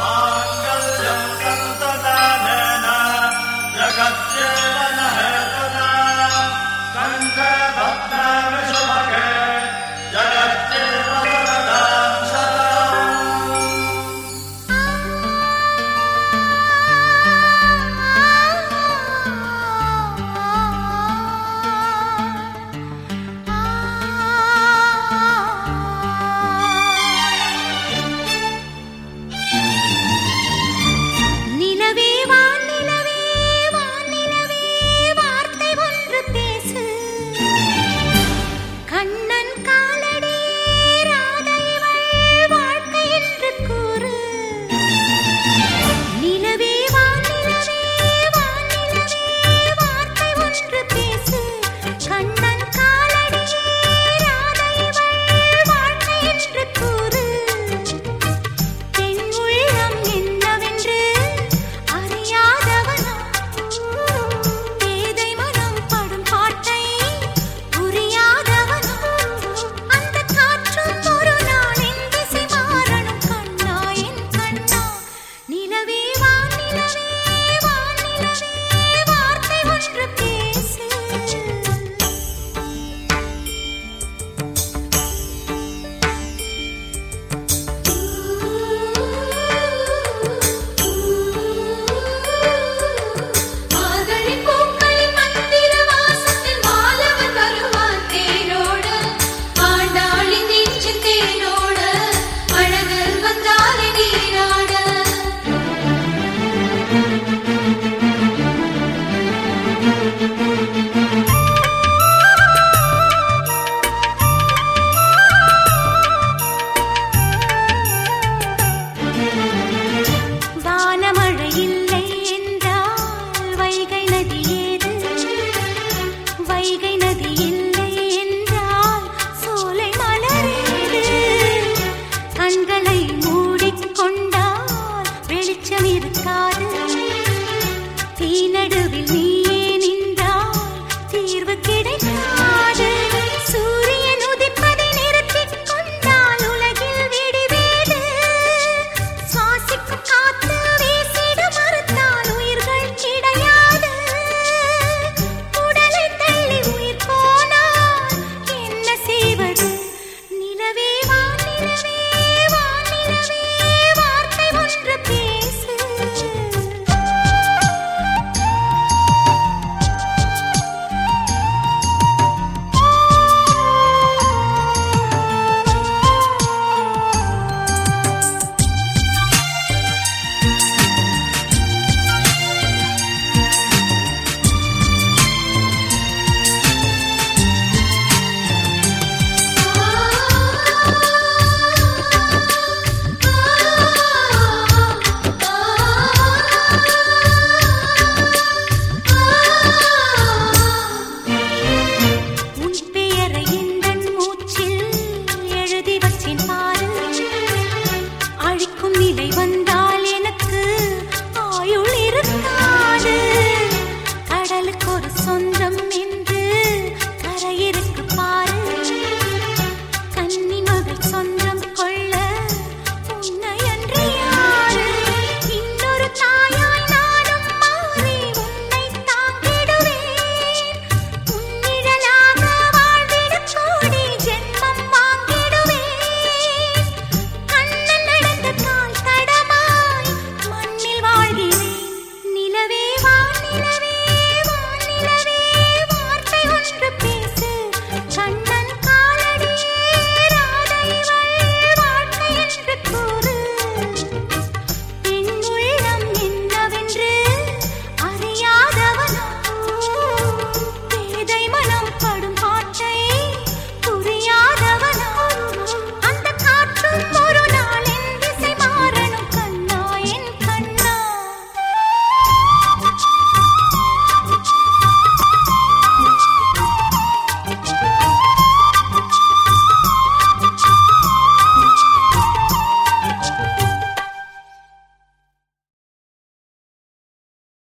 On Vaigai நதியே